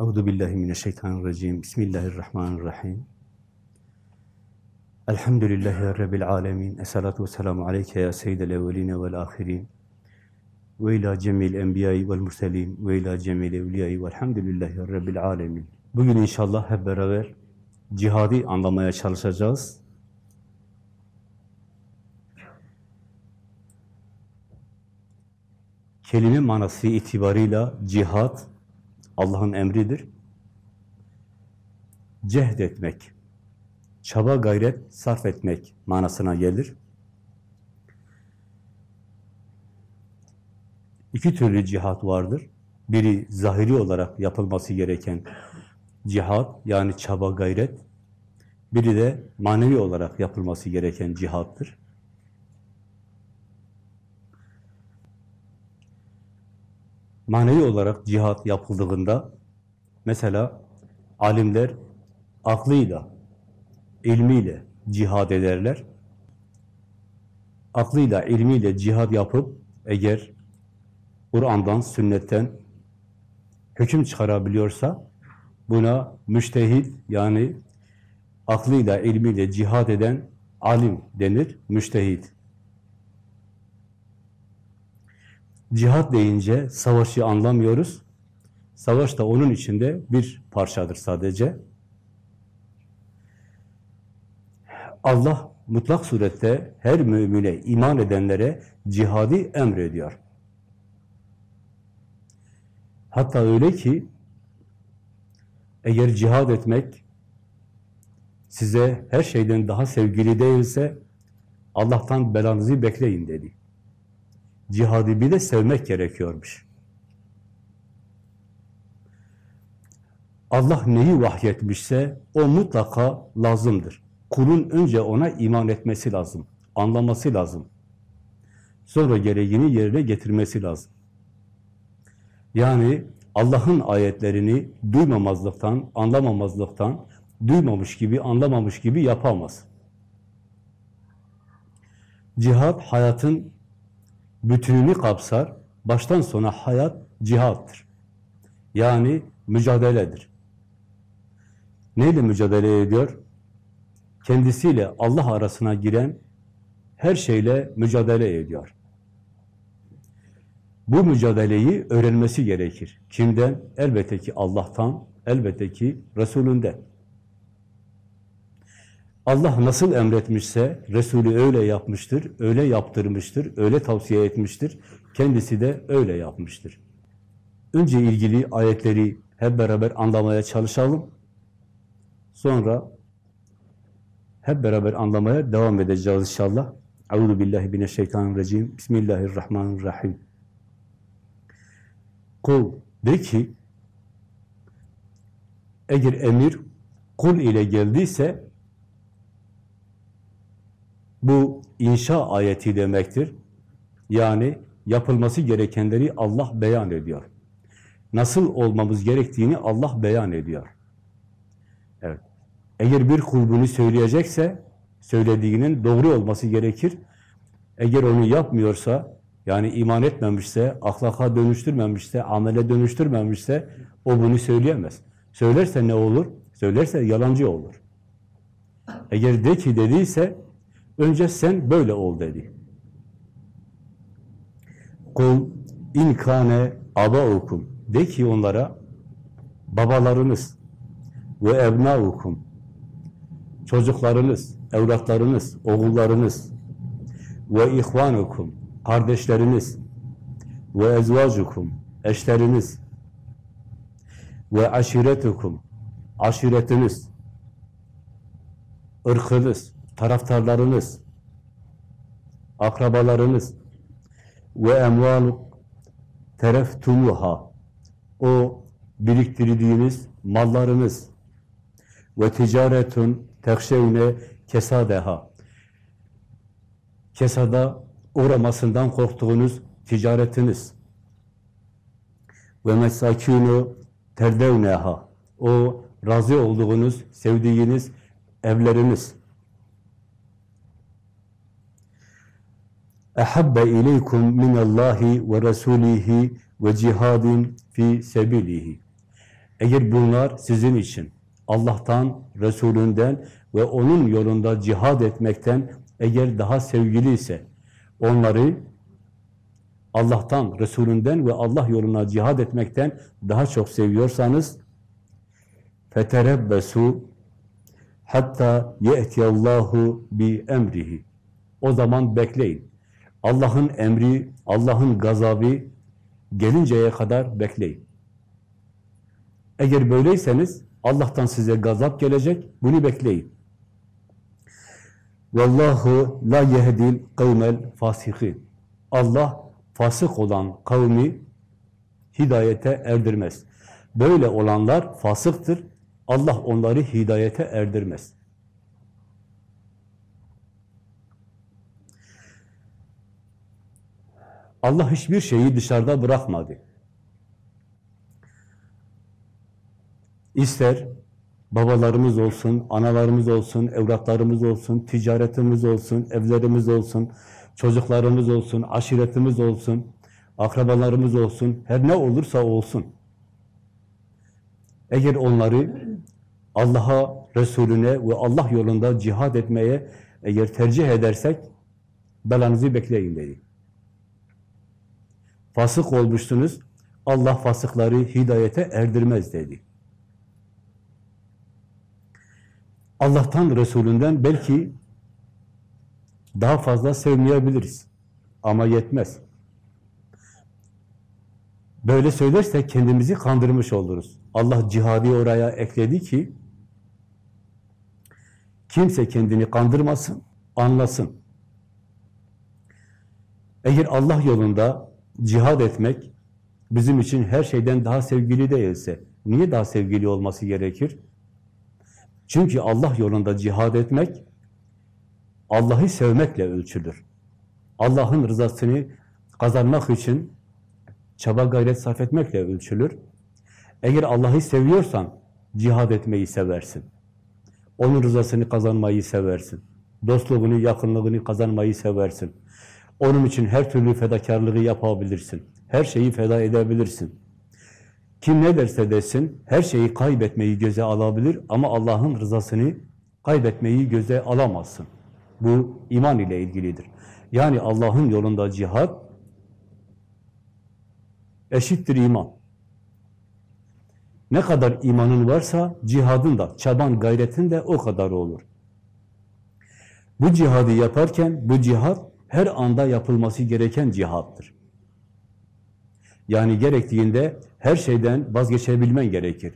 Euzu billahi mineşşeytanirracim. Bismillahirrahmanirrahim. Elhamdülillahi rabbil alamin. Essalatu vesselamu aleyke ya seyyidel evvelin ve'l ahirin. Ve ila cemil enbiya'i ve'l murselin ve ila cemil evliya'i ve'lhamdülillahi rabbil alamin. Bugün inşallah hep beraber cihadi anlamaya çalışacağız. Kelime manası itibarıyla cihat Allah'ın emridir. Cehd etmek, çaba gayret sarf etmek manasına gelir. İki türlü cihat vardır. Biri zahiri olarak yapılması gereken cihat, yani çaba gayret. Biri de manevi olarak yapılması gereken cihattır. Manevi olarak cihat yapıldığında, mesela alimler aklıyla, ilmiyle cihad ederler. Aklıyla, ilmiyle cihad yapıp, eğer Kur'an'dan, sünnetten hüküm çıkarabiliyorsa, buna müştehid, yani aklıyla, ilmiyle cihad eden alim denir, müştehid. Cihat deyince savaşı anlamıyoruz. Savaş da onun içinde bir parçadır sadece. Allah mutlak surette her mümine, iman edenlere cihadi emrediyor. Hatta öyle ki eğer cihad etmek size her şeyden daha sevgili değilse Allah'tan belanızı bekleyin dedi. Cihadı bir de sevmek gerekiyormuş. Allah neyi vahyetmişse o mutlaka lazımdır. Kulun önce ona iman etmesi lazım, anlaması lazım. Sonra gereğini yerine getirmesi lazım. Yani Allah'ın ayetlerini duymamazlıktan, anlamamazlıktan, duymamış gibi, anlamamış gibi yapamaz. Cihad hayatın bütününü kapsar, baştan sona hayat cihattır. Yani mücadeledir. Neyle mücadele ediyor? Kendisiyle Allah arasına giren her şeyle mücadele ediyor. Bu mücadeleyi öğrenmesi gerekir. Kimden? Elbette ki Allah'tan, elbette ki Resulünden. Allah nasıl emretmişse, Resulü öyle yapmıştır, öyle yaptırmıştır, öyle tavsiye etmiştir. Kendisi de öyle yapmıştır. Önce ilgili ayetleri hep beraber anlamaya çalışalım. Sonra hep beraber anlamaya devam edeceğiz inşallah. Euzu billahi mineşşeytanirracim. Bismillahirrahmanirrahim. Kul de ki eğer emir kul ile geldiyse bu inşa ayeti demektir. Yani yapılması gerekenleri Allah beyan ediyor. Nasıl olmamız gerektiğini Allah beyan ediyor. Evet. Eğer bir kul bunu söyleyecekse, söylediğinin doğru olması gerekir. Eğer onu yapmıyorsa, yani iman etmemişse, ahlaka dönüştürmemişse, amele dönüştürmemişse, o bunu söyleyemez. Söylerse ne olur? Söylerse yalancı olur. Eğer de ki dediyse, önce sen böyle ol dedi. Kul inkane abaukum de ki onlara babalarınız ve evnaukum çocuklarınız, evlatlarınız, oğullarınız ve ihvanukum kardeşleriniz ve ezvacukum eşleriniz ve aşiretukum aşiretiniz ırkınız, taraftarlarınız akrabalarınız ve emvaluk tereftumuha o biriktirdiğiniz mallarınız ve ticaretun tekşevne kesadeha kesada uğramasından korktuğunuz ticaretiniz. Ve mesakinu terdevneha o razı olduğunuz, sevdiğiniz evleriniz ileykum minallahi ve rasulihi ve cihadin fi sebilihi. Eğer bunlar sizin için Allah'tan, Resulünden ve onun yolunda cihad etmekten eğer daha sevgili ise onları Allah'tan, Resulünden ve Allah yoluna cihad etmekten daha çok seviyorsanız feterebbesu hatta ye'tiyallahu bi emrihi. O zaman bekleyin. Allah'ın emri, Allah'ın gazabı gelinceye kadar bekleyin. Eğer böyleyseniz Allah'tan size gazap gelecek, bunu bekleyin. Vallahu la yehdil kavmel fasikin. Allah fasık olan kavmi hidayete erdirmez. Böyle olanlar fasıktır. Allah onları hidayete erdirmez. Allah hiçbir şeyi dışarıda bırakmadı. İster babalarımız olsun, analarımız olsun, evlatlarımız olsun, ticaretimiz olsun, evlerimiz olsun, çocuklarımız olsun, aşiretimiz olsun, akrabalarımız olsun, her ne olursa olsun. Eğer onları Allah'a, Resulüne ve Allah yolunda cihad etmeye eğer tercih edersek belanızı bekleyin dedi. Fasık olmuşsunuz, Allah fasıkları hidayete erdirmez dedi. Allah'tan, Resulünden belki daha fazla sevmeyebiliriz. Ama yetmez. Böyle söylersek kendimizi kandırmış oluruz. Allah cihadi oraya ekledi ki kimse kendini kandırmasın, anlasın. Eğer Allah yolunda cihad etmek bizim için her şeyden daha sevgili değilse, niye daha sevgili olması gerekir? Çünkü Allah yolunda cihad etmek, Allah'ı sevmekle ölçülür. Allah'ın rızasını kazanmak için çaba gayret sarf etmekle ölçülür. Eğer Allah'ı seviyorsan cihad etmeyi seversin. Onun rızasını kazanmayı seversin. Dostluğunu, yakınlığını kazanmayı seversin. Onun için her türlü fedakarlığı yapabilirsin. Her şeyi feda edebilirsin. Kim ne derse desin, her şeyi kaybetmeyi göze alabilir ama Allah'ın rızasını kaybetmeyi göze alamazsın. Bu iman ile ilgilidir. Yani Allah'ın yolunda cihad eşittir iman. Ne kadar imanın varsa cihadın da, çaban, gayretin de o kadar olur. Bu cihadı yaparken bu cihad her anda yapılması gereken cihattır. Yani gerektiğinde her şeyden vazgeçebilmen gerekir.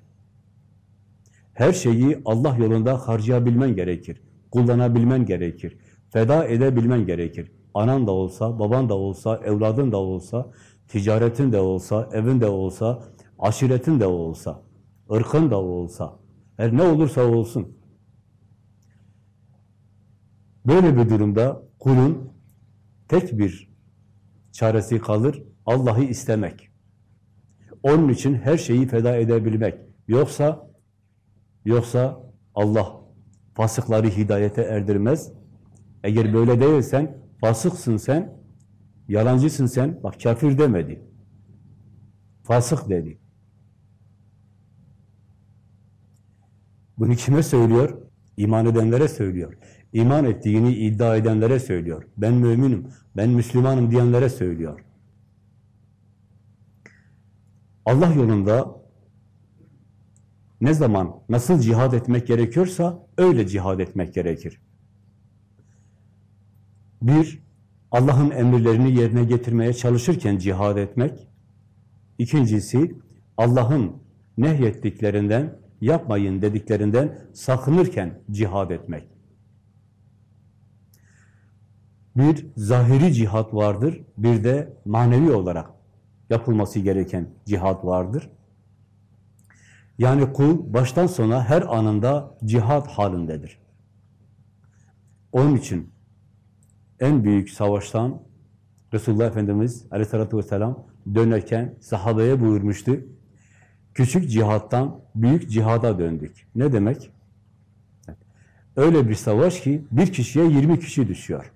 Her şeyi Allah yolunda harcayabilmen gerekir. Kullanabilmen gerekir. Feda edebilmen gerekir. Anan da olsa, baban da olsa, evladın da olsa, ticaretin de olsa, evin de olsa, aşiretin de olsa, ırkın da olsa, her ne olursa olsun. Böyle bir durumda kulun tek bir çaresi kalır, Allah'ı istemek. Onun için her şeyi feda edebilmek. Yoksa yoksa Allah fasıkları hidayete erdirmez. Eğer böyle değilsen, fasıksın sen, yalancısın sen, bak kafir demedi. Fasık dedi. Bunu kime söylüyor? İman edenlere söylüyor. İman ettiğini iddia edenlere söylüyor. Ben müminim, ben Müslümanım diyenlere söylüyor. Allah yolunda ne zaman, nasıl cihad etmek gerekiyorsa öyle cihad etmek gerekir. Bir, Allah'ın emirlerini yerine getirmeye çalışırken cihad etmek. İkincisi, Allah'ın nehyettiklerinden, yapmayın dediklerinden sakınırken cihad etmek. Bir zahiri cihat vardır, bir de manevi olarak yapılması gereken cihat vardır. Yani kul baştan sona her anında cihat halindedir. Onun için en büyük savaştan Resulullah Efendimiz aleyhissalatü vesselam dönerken sahabeye buyurmuştu. Küçük cihattan büyük cihada döndük. Ne demek? Öyle bir savaş ki bir kişiye 20 kişi düşüyor.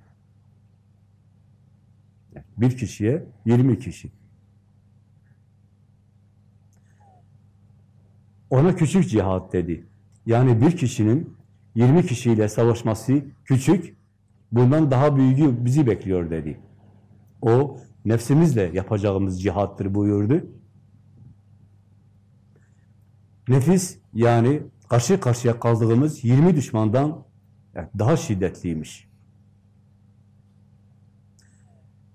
Bir kişiye 20 kişi. Ona küçük cihat dedi. Yani bir kişinin 20 kişiyle savaşması küçük, bundan daha büyüğü bizi bekliyor dedi. O nefsimizle yapacağımız cihattır buyurdu. Nefis yani karşı karşıya kaldığımız 20 düşmandan daha şiddetliymiş.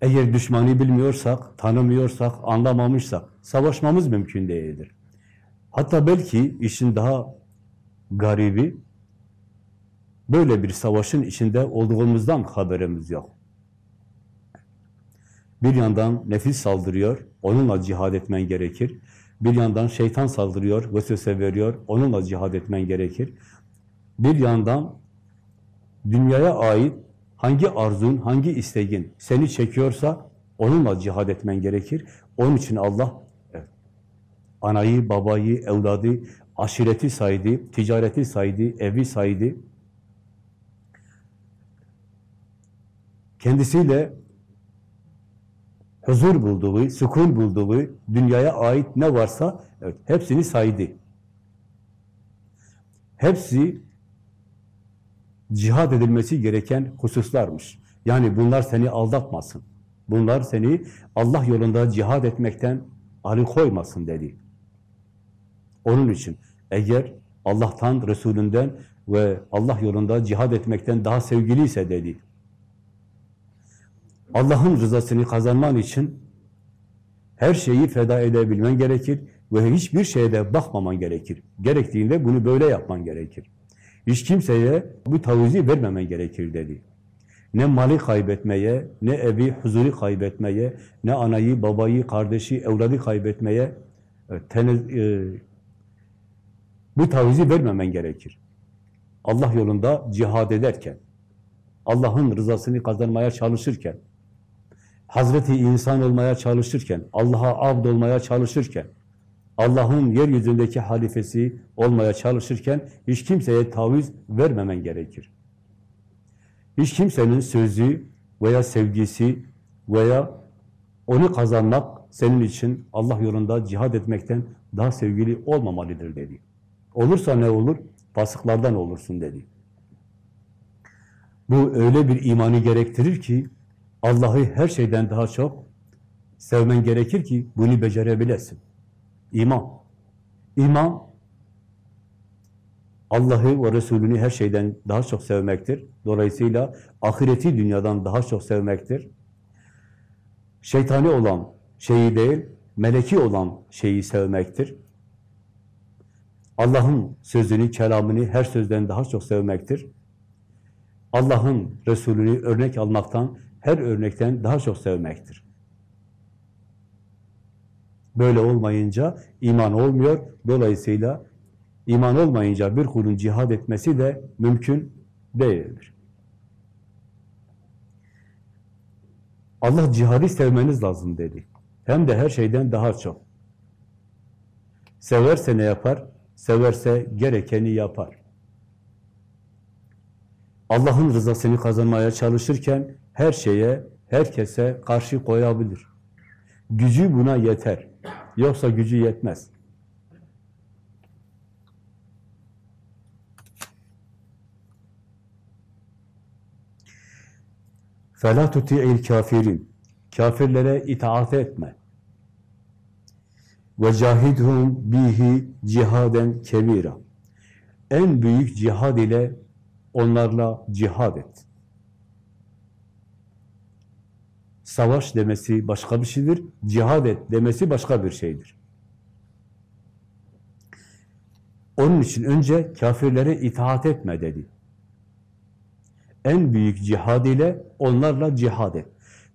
Eğer düşmanı bilmiyorsak, tanımıyorsak, anlamamışsak savaşmamız mümkün değildir. Hatta belki işin daha garibi böyle bir savaşın içinde olduğumuzdan haberimiz yok. Bir yandan nefis saldırıyor, onunla cihad etmen gerekir. Bir yandan şeytan saldırıyor, vesvese veriyor, onunla cihad etmen gerekir. Bir yandan dünyaya ait hangi arzun, hangi isteğin seni çekiyorsa onunla cihad etmen gerekir. Onun için Allah anayı, babayı, evladı, aşireti saydı, ticareti saydı, evi saydı. Kendisiyle huzur bulduğu, sükun bulduğu, dünyaya ait ne varsa evet, hepsini saydı. Hepsi cihad edilmesi gereken hususlarmış. Yani bunlar seni aldatmasın. Bunlar seni Allah yolunda cihad etmekten alıkoymasın dedi. Onun için eğer Allah'tan, Resulünden ve Allah yolunda cihad etmekten daha sevgiliyse dedi. Allah'ın rızasını kazanman için her şeyi feda edebilmen gerekir ve hiçbir şeye de bakmaman gerekir. Gerektiğinde bunu böyle yapman gerekir. Hiç kimseye bu tavizi vermemen gerekir dedi. Ne mali kaybetmeye, ne evi, huzuru kaybetmeye, ne anayı, babayı, kardeşi, evladı kaybetmeye teniz, e, bu tavizi vermemen gerekir. Allah yolunda cihad ederken, Allah'ın rızasını kazanmaya çalışırken, Hazreti insan olmaya çalışırken, Allah'a abd olmaya çalışırken, Allah'ın yeryüzündeki halifesi olmaya çalışırken hiç kimseye taviz vermemen gerekir. Hiç kimsenin sözü veya sevgisi veya onu kazanmak senin için Allah yolunda cihad etmekten daha sevgili olmamalıdır dedi. Olursa ne olur? Fasıklardan olursun dedi. Bu öyle bir imanı gerektirir ki Allah'ı her şeyden daha çok sevmen gerekir ki bunu becerebilesin. İman. İman Allah'ı ve Resulünü her şeyden daha çok sevmektir. Dolayısıyla ahireti dünyadan daha çok sevmektir. Şeytani olan şeyi değil, meleki olan şeyi sevmektir. Allah'ın sözünü, kelamını her sözden daha çok sevmektir. Allah'ın Resulünü örnek almaktan, her örnekten daha çok sevmektir. Böyle olmayınca iman olmuyor. Dolayısıyla iman olmayınca bir kulun cihad etmesi de mümkün değildir. Allah cihadı sevmeniz lazım dedi. Hem de her şeyden daha çok. Severse ne yapar? Severse gerekeni yapar. Allah'ın rızasını kazanmaya çalışırken her şeye, herkese karşı koyabilir. Gücü buna yeter. Yoksa gücü yetmez. فَلَا تُتِعِ kafirin. Kafirlere itaat etme. وَجَاهِدْهُمْ bihi cihaden kebira. En büyük cihad ile onlarla cihad et. Savaş demesi başka bir şeydir, cihad et demesi başka bir şeydir. Onun için önce kafirlere itaat etme dedi. En büyük cihad ile onlarla cihad et.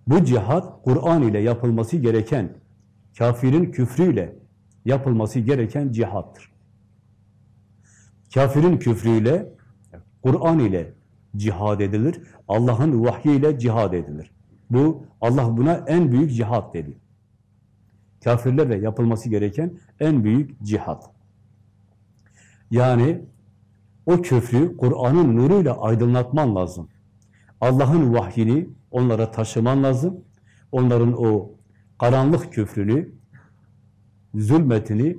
Bu cihad Kur'an ile yapılması gereken, kafirin küfrüyle yapılması gereken cihattır. Kafirin küfrüyle, Kur'an ile cihad edilir, Allah'ın vahyiyle cihad edilir. Bu, Allah buna en büyük cihat dedi. Kafirlerle yapılması gereken en büyük cihat. Yani o köfrü Kur'an'ın nuruyla aydınlatman lazım. Allah'ın vahyini onlara taşıman lazım. Onların o karanlık küfrünü, zulmetini,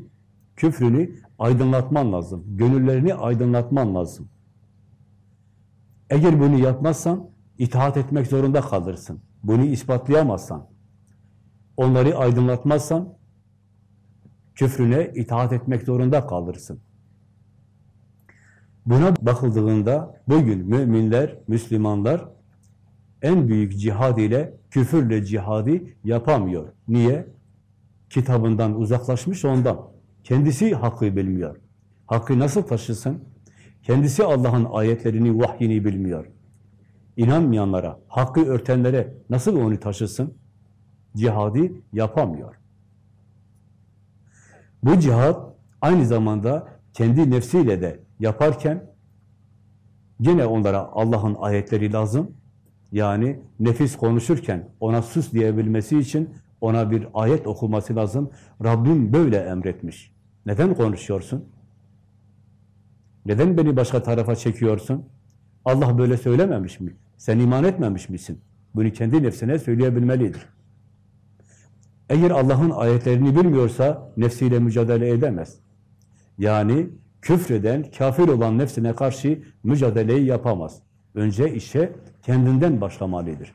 küfrünü aydınlatman lazım. Gönüllerini aydınlatman lazım. Eğer bunu yapmazsan itaat etmek zorunda kalırsın. Bunu ispatlayamazsan, onları aydınlatmazsan küfrüne itaat etmek zorunda kalırsın. Buna bakıldığında bugün müminler, Müslümanlar en büyük cihad ile küfürle cihadı yapamıyor. Niye? Kitabından uzaklaşmış ondan. Kendisi hakkı bilmiyor. Hakkı nasıl taşısın? Kendisi Allah'ın ayetlerini, vahyini bilmiyor. İnanmayanlara, hakkı örtenlere nasıl onu taşısın? Cihadı yapamıyor. Bu cihad aynı zamanda kendi nefsiyle de yaparken yine onlara Allah'ın ayetleri lazım. Yani nefis konuşurken ona sus diyebilmesi için ona bir ayet okuması lazım. Rabbim böyle emretmiş. Neden konuşuyorsun? Neden beni başka tarafa çekiyorsun? Allah böyle söylememiş mi? Sen iman etmemiş misin? Bunu kendi nefsine söyleyebilmelidir. Eğer Allah'ın ayetlerini bilmiyorsa nefsiyle mücadele edemez. Yani küfreden, kafir olan nefsine karşı mücadeleyi yapamaz. Önce işe kendinden başlamalıdır.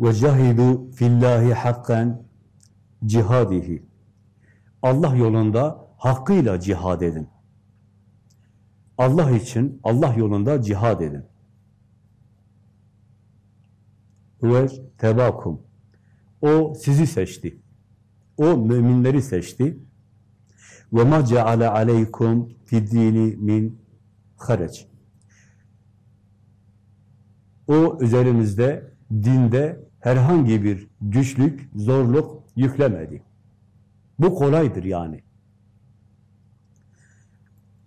وَجَهِدُوا fillahi hakkan cihadihi. Allah yolunda hakkıyla cihad edin. Allah için, Allah yolunda cihad edin. Ve tebakum. O sizi seçti. O müminleri seçti. Ve ma ceale aleykum fiddini min harac. O üzerimizde dinde herhangi bir güçlük, zorluk yüklemedi. Bu kolaydır yani.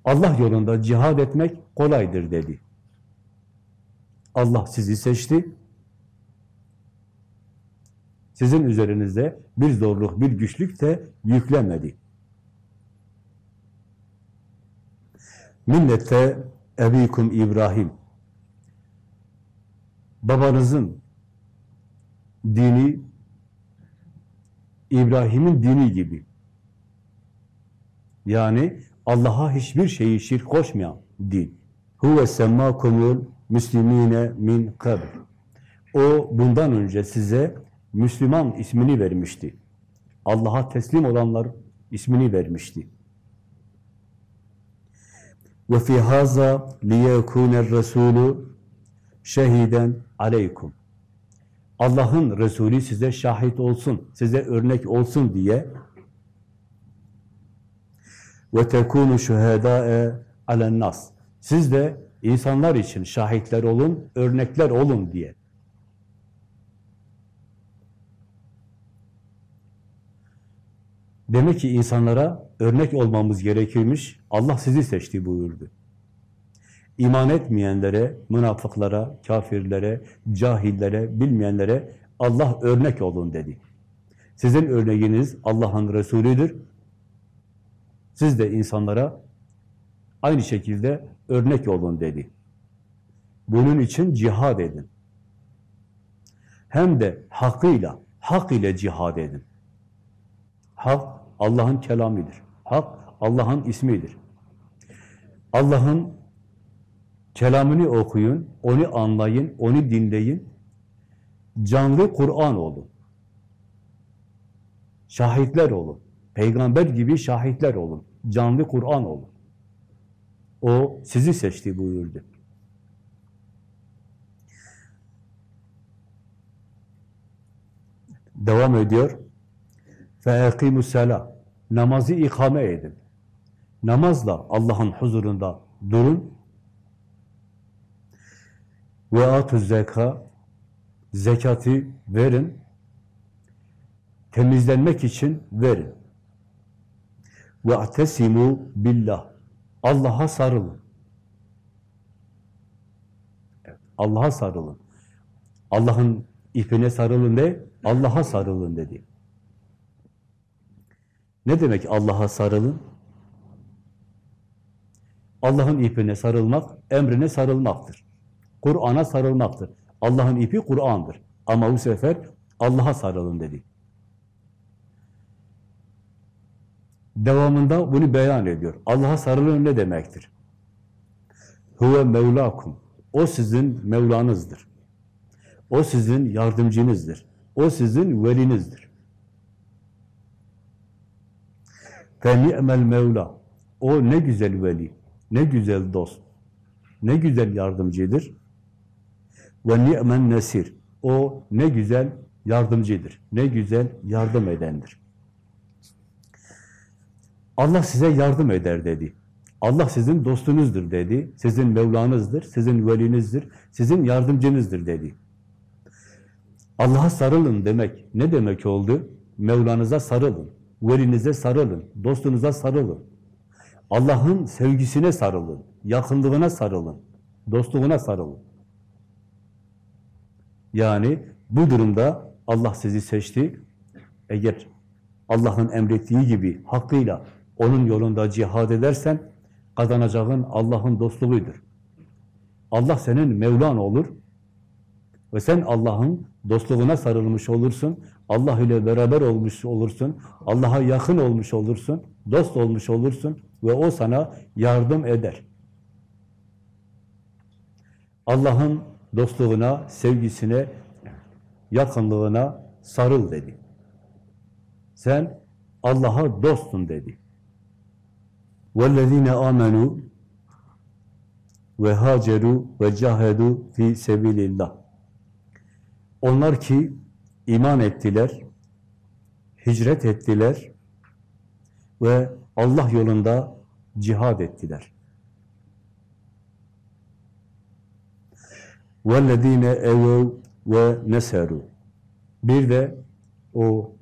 Allah yolunda cihad etmek kolaydır dedi. Allah sizi seçti. Sizin üzerinizde bir zorluk, bir güçlük de yüklemedi. Millete ebikum İbrahim babanızın dini İbrahim'in dini gibi. Yani Allah'a hiçbir şeyi şirk koşmayan din. Huve semmakumul müslimine min kabl. O bundan önce size Müslüman ismini vermişti. Allah'a teslim olanlar ismini vermişti. Ve fi haza liyekûner rasûlü şehiden aleykum. Allah'ın Resulü size şahit olsun, size örnek olsun diye ve tekunu şuhedâe alen nas. Siz de insanlar için şahitler olun, örnekler olun diye. Demek ki insanlara örnek olmamız gerekirmiş. Allah sizi seçti buyurdu. İman etmeyenlere, münafıklara, kafirlere, cahillere, bilmeyenlere Allah örnek olun dedi. Sizin örneğiniz Allah'ın Resulüdür. Siz de insanlara aynı şekilde örnek olun dedi. Bunun için cihad edin. Hem de hakkıyla, hak ile cihad edin. Hak Allah'ın kelamidir. Hak Allah'ın ismidir. Allah'ın kelamını okuyun, onu anlayın, onu dinleyin. Canlı Kur'an olun. Şahitler olun. Peygamber gibi şahitler olun. Canlı Kur'an olun. O sizi seçti buyurdu. Devam ediyor. فَاَقِيمُ السَّلَى Namazı ikame edin. Namazla Allah'ın huzurunda durun. Ve atü zeka zekatı verin. Temizlenmek için verin. Atesimu billah. Allah'a sarılın. Allah'a sarılın. Allah'ın ipine sarılın de, Allah'a sarılın dedi. Ne demek Allah'a sarılın? Allah'ın ipine sarılmak, emrine sarılmaktır. Kur'an'a sarılmaktır. Allah'ın ipi Kur'an'dır. Ama bu sefer Allah'a sarılın dedi. Devamında bunu beyan ediyor. Allah'a sarılın ne demektir? Huve Mevlakum. O sizin Mevlanızdır. O sizin yardımcınızdır. O sizin velinizdir. Fe ni'mel Mevla. O ne güzel veli, ne güzel dost, ne güzel yardımcıdır. Ve ni'men nesir. O ne güzel yardımcıdır, ne güzel yardım edendir. Allah size yardım eder dedi. Allah sizin dostunuzdur dedi. Sizin Mevlanızdır, sizin velinizdir, sizin yardımcınızdır dedi. Allah'a sarılın demek ne demek oldu? Mevlanıza sarılın, velinize sarılın, dostunuza sarılın. Allah'ın sevgisine sarılın, yakınlığına sarılın, dostluğuna sarılın. Yani bu durumda Allah sizi seçti. Eğer Allah'ın emrettiği gibi hakkıyla onun yolunda cihad edersen kazanacağın Allah'ın dostluğudur. Allah senin Mevlan olur ve sen Allah'ın dostluğuna sarılmış olursun. Allah ile beraber olmuş olursun. Allah'a yakın olmuş olursun. Dost olmuş olursun ve o sana yardım eder. Allah'ın dostluğuna, sevgisine, yakınlığına sarıl dedi. Sen Allah'a dostsun dedi. وَالَّذ۪ينَ آمَنُوا وَهَاجَرُوا وَجَاهَدُوا ف۪ي سَب۪يلِ اللّٰهِ Onlar ki iman ettiler, hicret ettiler ve Allah yolunda cihad ettiler. وَالَّذ۪ينَ اَوَوْا وَنَسَرُوا Bir de o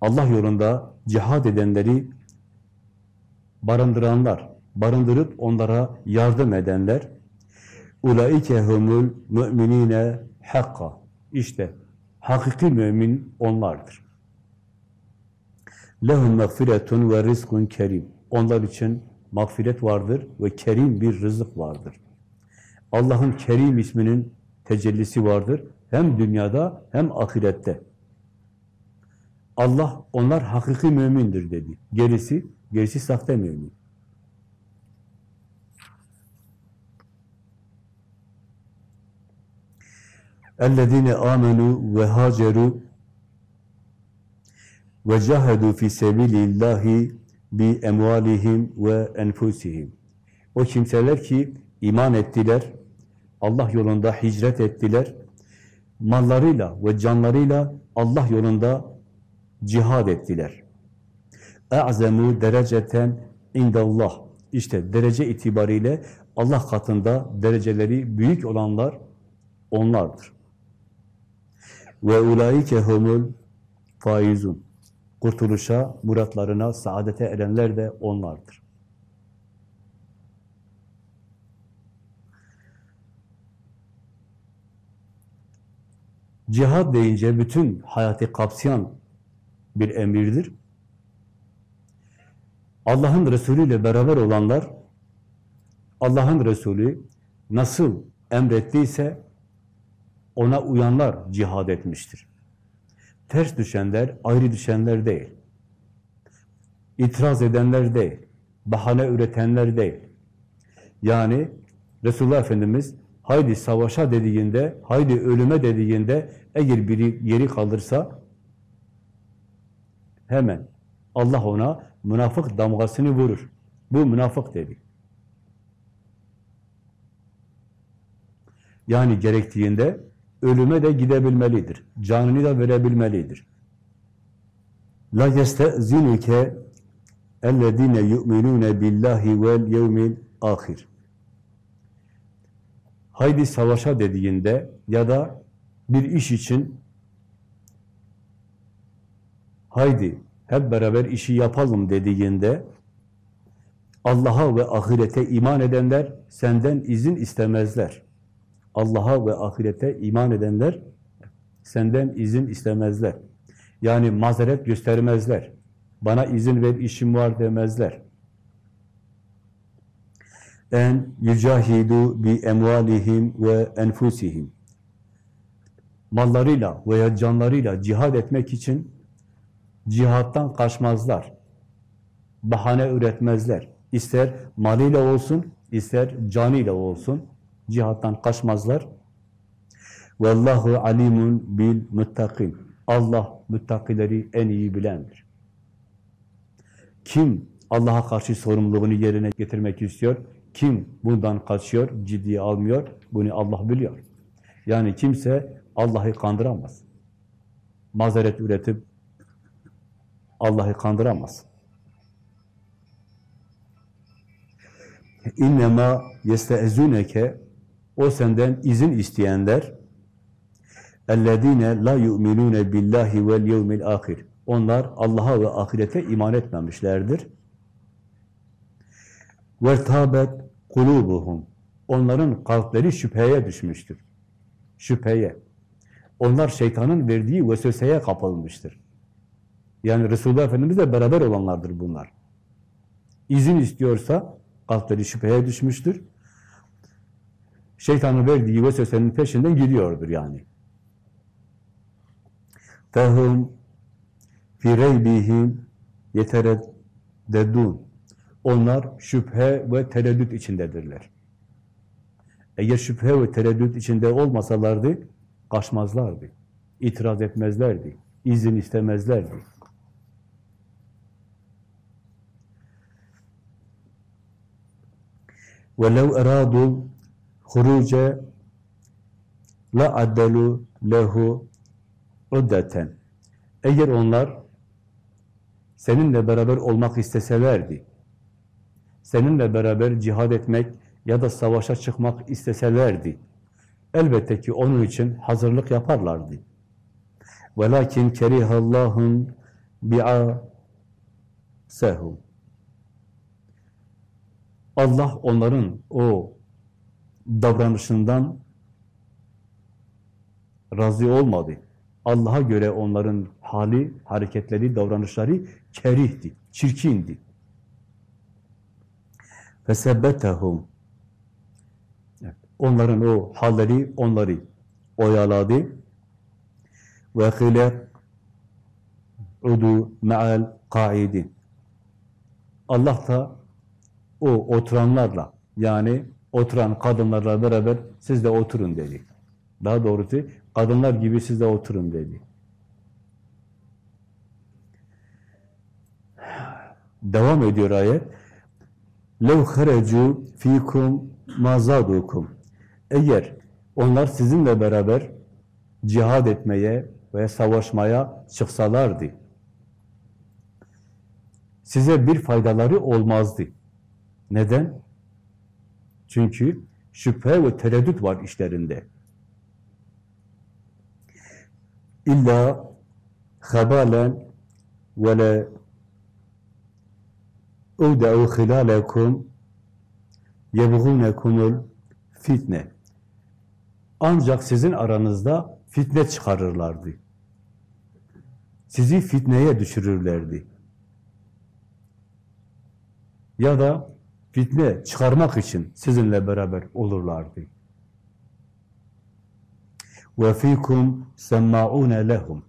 Allah yolunda cihad edenleri barındıranlar, barındırıp onlara yardım edenler ulaike humul müminine hakka. İşte hakiki mümin onlardır. Lehum mağfiretun ve rizkun kerim. Onlar için mağfiret vardır ve kerim bir rızık vardır. Allah'ın Kerim isminin tecellisi vardır. Hem dünyada hem ahirette. Allah onlar hakiki mümindir dedi. Gerisi, gerisi sahte mümin. اَلَّذ۪ينَ آمَنُوا وَهَاجَرُوا وَجَاهَدُوا فِي سَبِيلِ اللّٰهِ بِاَمْوَالِهِمْ وَاَنْفُسِهِمْ O kimseler ki iman ettiler, Allah yolunda hicret ettiler, mallarıyla ve canlarıyla Allah yolunda cihad ettiler. اَعْزَمُوا dereceten indallah. İşte derece itibariyle Allah katında dereceleri büyük olanlar onlardır. Ve ulaike humul faizun. Kurtuluşa, muratlarına, saadete erenler de onlardır. Cihad deyince bütün hayatı kapsayan bir emirdir. Allah'ın Resulü ile beraber olanlar, Allah'ın Resulü nasıl emrettiyse ona uyanlar cihad etmiştir. Ters düşenler, ayrı düşenler değil. İtiraz edenler değil. Bahane üretenler değil. Yani Resulullah Efendimiz haydi savaşa dediğinde, haydi ölüme dediğinde eğer biri yeri kalırsa hemen Allah ona münafık damgasını vurur. Bu münafık dedi. Yani gerektiğinde ölüme de gidebilmelidir. Canını da verebilmelidir. La yestezinuke ellezine yu'minune billahi vel yevmil ahir. Haydi savaşa dediğinde ya da bir iş için haydi hep beraber işi yapalım dediğinde Allah'a ve ahirete iman edenler senden izin istemezler. Allah'a ve ahirete iman edenler senden izin istemezler. Yani mazeret göstermezler. Bana izin ver işim var demezler. En yücahidu bi emvalihim ve enfusihim. Mallarıyla veya canlarıyla cihad etmek için cihattan kaçmazlar. bahane üretmezler. İster maliyle olsun, ister canıyla olsun. Cihattan kaçmazlar. Vallahu alimun bil muttakin. Allah muttakileri en iyi bilendir. Kim Allah'a karşı sorumluluğunu yerine getirmek istiyor? Kim bundan kaçıyor, ciddiye almıyor? Bunu Allah biliyor. Yani kimse Allah'ı kandıramaz. Mazeret üretip Allah'ı kandıramaz. İnnemâ yesteezûneke o senden izin isteyenler اَلَّذ۪ينَ لَا يُؤْمِنُونَ بِاللّٰهِ وَالْيَوْمِ الْآخِرِ Onlar Allah'a ve ahirete iman etmemişlerdir. وَالْتَابَتْ قُلُوبُهُمْ Onların kalpleri şüpheye düşmüştür. Şüpheye. Onlar şeytanın verdiği vesveseye kapılmıştır. Yani Resulullah Efendimizle beraber olanlardır bunlar. İzin istiyorsa kalpleri şüpheye düşmüştür. Şeytanın verdiği vesvesenin peşinden gidiyordur yani. Fehum fi reybihim yetereddedun. Onlar şüphe ve tereddüt içindedirler. Eğer şüphe ve tereddüt içinde olmasalardı, kaçmazlardı, itiraz etmezlerdi, izin istemezlerdi. وَلَوْ اَرَادُوا خُرُوجَ لَعَدَّلُوا لَهُ uddeten. Eğer onlar seninle beraber olmak isteselerdi, seninle beraber cihad etmek ya da savaşa çıkmak isteselerdi, elbette ki onun için hazırlık yaparlardı. وَلَكِنْ كَرِهَ اللّٰهُمْ بِعَسَهُمْ Allah onların o davranışından razı olmadı. Allah'a göre onların hali, hareketleri, davranışları kerihti, çirkindi. فَسَبَّتَهُمْ Onların o halleri onları oyaladı. وَخِلَقْ udu me'al kaidin. Allah da o oturanlarla yani oturan kadınlarla beraber siz de oturun dedi. Daha doğrusu kadınlar gibi siz de oturun dedi. Devam ediyor ayet. لَوْ خَرَجُوا ف۪يكُمْ مَازَادُكُمْ Eğer onlar sizinle beraber cihad etmeye ve savaşmaya çıksalardı, size bir faydaları olmazdı. Neden? Çünkü şüphe ve tereddüt var işlerinde. İlla habalen ve le اُدَعُوا خِلَالَكُمْ يَبْغُونَكُمُ fitne. Ancak sizin aranızda fitne çıkarırlardı. Sizi fitneye düşürürlerdi. Ya da fitne çıkarmak için sizinle beraber olurlardı. Ve fikum semmaune lehum.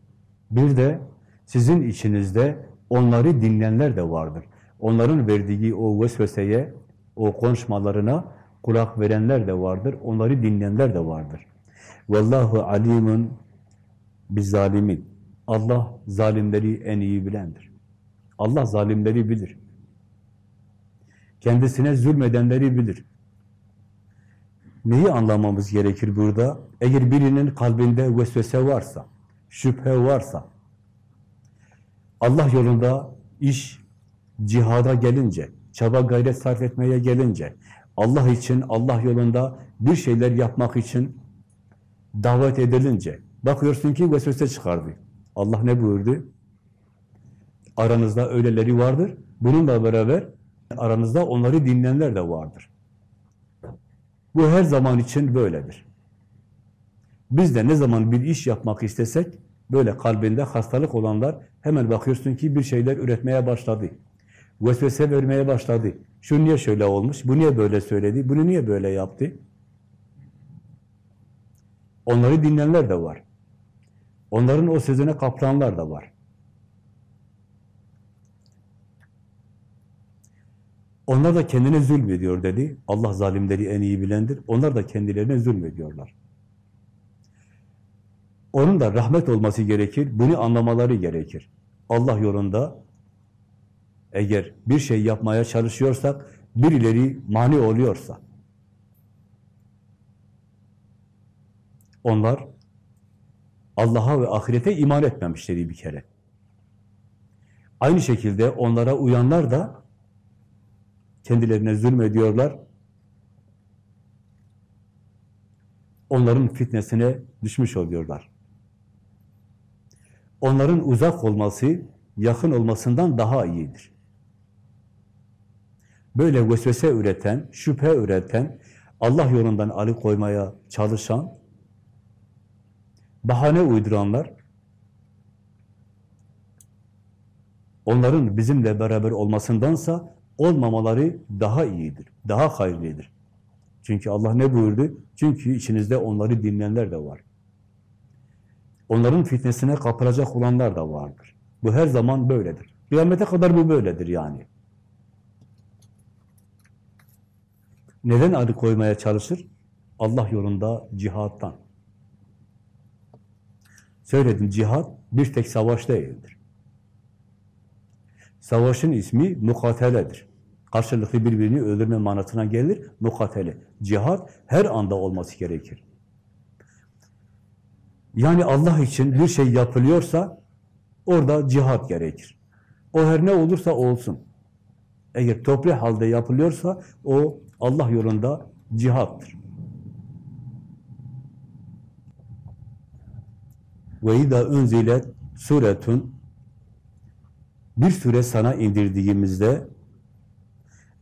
Bir de sizin içinizde onları dinleyenler de vardır. Onların verdiği o vesveseye, o konuşmalarına kulak verenler de vardır. Onları dinleyenler de vardır. Vallahu alimun biz. Allah zalimleri en iyi bilendir. Allah zalimleri bilir. Kendisine zulmedenleri bilir. Neyi anlamamız gerekir burada? Eğer birinin kalbinde vesvese varsa, şüphe varsa, Allah yolunda iş, cihada gelince, çaba gayret sarf etmeye gelince, Allah için, Allah yolunda bir şeyler yapmak için davet edilince, bakıyorsun ki vesvese çıkardı. Allah ne buyurdu? Aranızda öyleleri vardır. Bununla beraber aranızda onları dinleyenler de vardır. Bu her zaman için böyledir. Biz de ne zaman bir iş yapmak istesek, böyle kalbinde hastalık olanlar hemen bakıyorsun ki bir şeyler üretmeye başladı. Vesvese vermeye başladı. Şu niye şöyle olmuş, bu niye böyle söyledi, bunu niye böyle yaptı? Onları dinleyenler de var. Onların o sözüne kapılanlar da var. Onlar da kendine zulmediyor dedi. Allah zalimleri en iyi bilendir. Onlar da kendilerine zulmediyorlar. Onun da rahmet olması gerekir. Bunu anlamaları gerekir. Allah yolunda eğer bir şey yapmaya çalışıyorsak, birileri mani oluyorsa, onlar Allah'a ve ahirete iman etmemişleri bir kere. Aynı şekilde onlara uyanlar da kendilerine zulmediyorlar. Onların fitnesine düşmüş oluyorlar. Onların uzak olması, yakın olmasından daha iyidir. Böyle vesvese üreten, şüphe üreten, Allah yolundan alıkoymaya çalışan, bahane uyduranlar, onların bizimle beraber olmasındansa olmamaları daha iyidir, daha hayırlıdır. Çünkü Allah ne buyurdu? Çünkü içinizde onları dinleyenler de var. Onların fitnesine kapılacak olanlar da vardır. Bu her zaman böyledir. Kıyamete kadar bu böyledir yani. Neden adı koymaya çalışır? Allah yolunda cihattan. Söyledim cihat bir tek savaş değildir. Savaşın ismi mukateledir. Karşılıklı birbirini öldürme manasına gelir, mukatele. Cihat her anda olması gerekir. Yani Allah için bir şey yapılıyorsa orada cihat gerekir. O her ne olursa olsun. Eğer toplu halde yapılıyorsa o Allah yolunda cihattır. Ve izâ unzilet suretun bir sure sana indirdiğimizde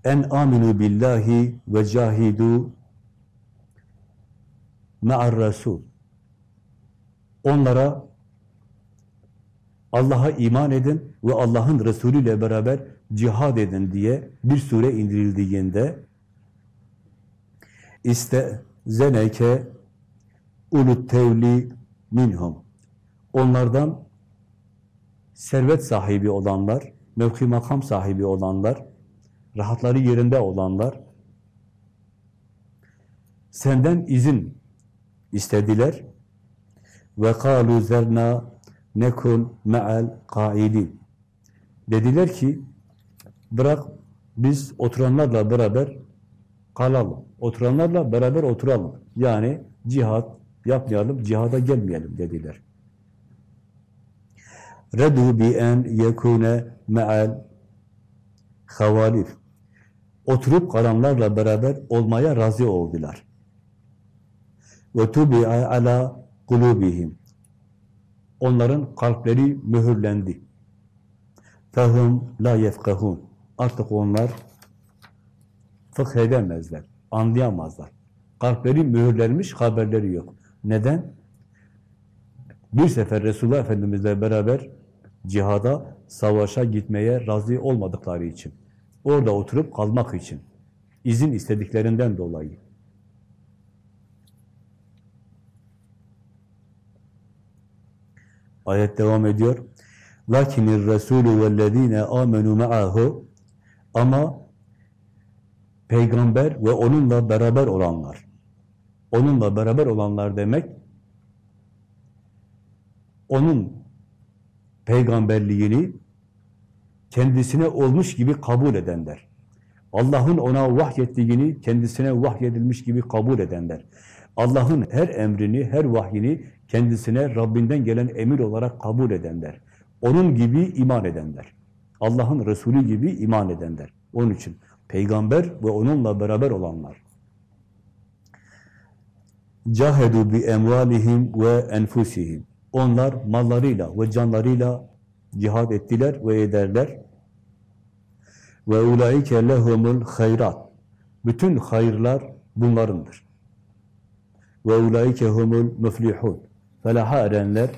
en aminu billahi ve cahidu ma'ar rasul. Onlara Allah'a iman edin ve Allah'ın Resulü ile beraber cihad edin diye bir sure indirildiğinde iste zeneke ulut tevli minhum. Onlardan servet sahibi olanlar, mevki makam sahibi olanlar, rahatları yerinde olanlar senden izin istediler ve kalu zerna nekun me'al kaidin dediler ki bırak biz oturanlarla beraber kalalım. Oturanlarla beraber oturalım. Yani cihat yapmayalım, cihada gelmeyelim dediler. Redu bi en yekune me'al havalif. Oturup kalanlarla beraber olmaya razı oldular. Ve tubi'a ala kulubihim. Onların kalpleri mühürlendi. Fehum la yefkahun. Artık onlar fıkh edemezler, anlayamazlar. Kalpleri mühürlenmiş, haberleri yok. Neden? Bir sefer Resulullah Efendimizle beraber cihada, savaşa gitmeye razı olmadıkları için. Orada oturup kalmak için. izin istediklerinden dolayı. Ayet devam ediyor. Lakinir Resulü vellezine amenu ma'ahu ama peygamber ve onunla beraber olanlar. Onunla beraber olanlar demek onun peygamberliğini kendisine olmuş gibi kabul edenler. Allah'ın ona vahyettiğini kendisine vahyedilmiş gibi kabul edenler. Allah'ın her emrini, her vahyini kendisine Rabbinden gelen emir olarak kabul edenler. Onun gibi iman edenler. Allah'ın Resulü gibi iman edenler. Onun için peygamber ve onunla beraber olanlar. Cahedu bi emvalihim ve enfusihim. Onlar mallarıyla ve canlarıyla cihad ettiler ve ederler. Ve ulaike lehumul hayrat. Bütün hayırlar bunlarındır. Ve ulaike humul müflihun. Felaha erenler,